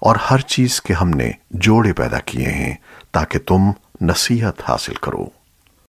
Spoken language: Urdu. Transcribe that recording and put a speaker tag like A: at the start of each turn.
A: اور ہر چیز کے ہم نے جوڑے پیدا کیے ہیں تاکہ تم نصیحت حاصل کرو۔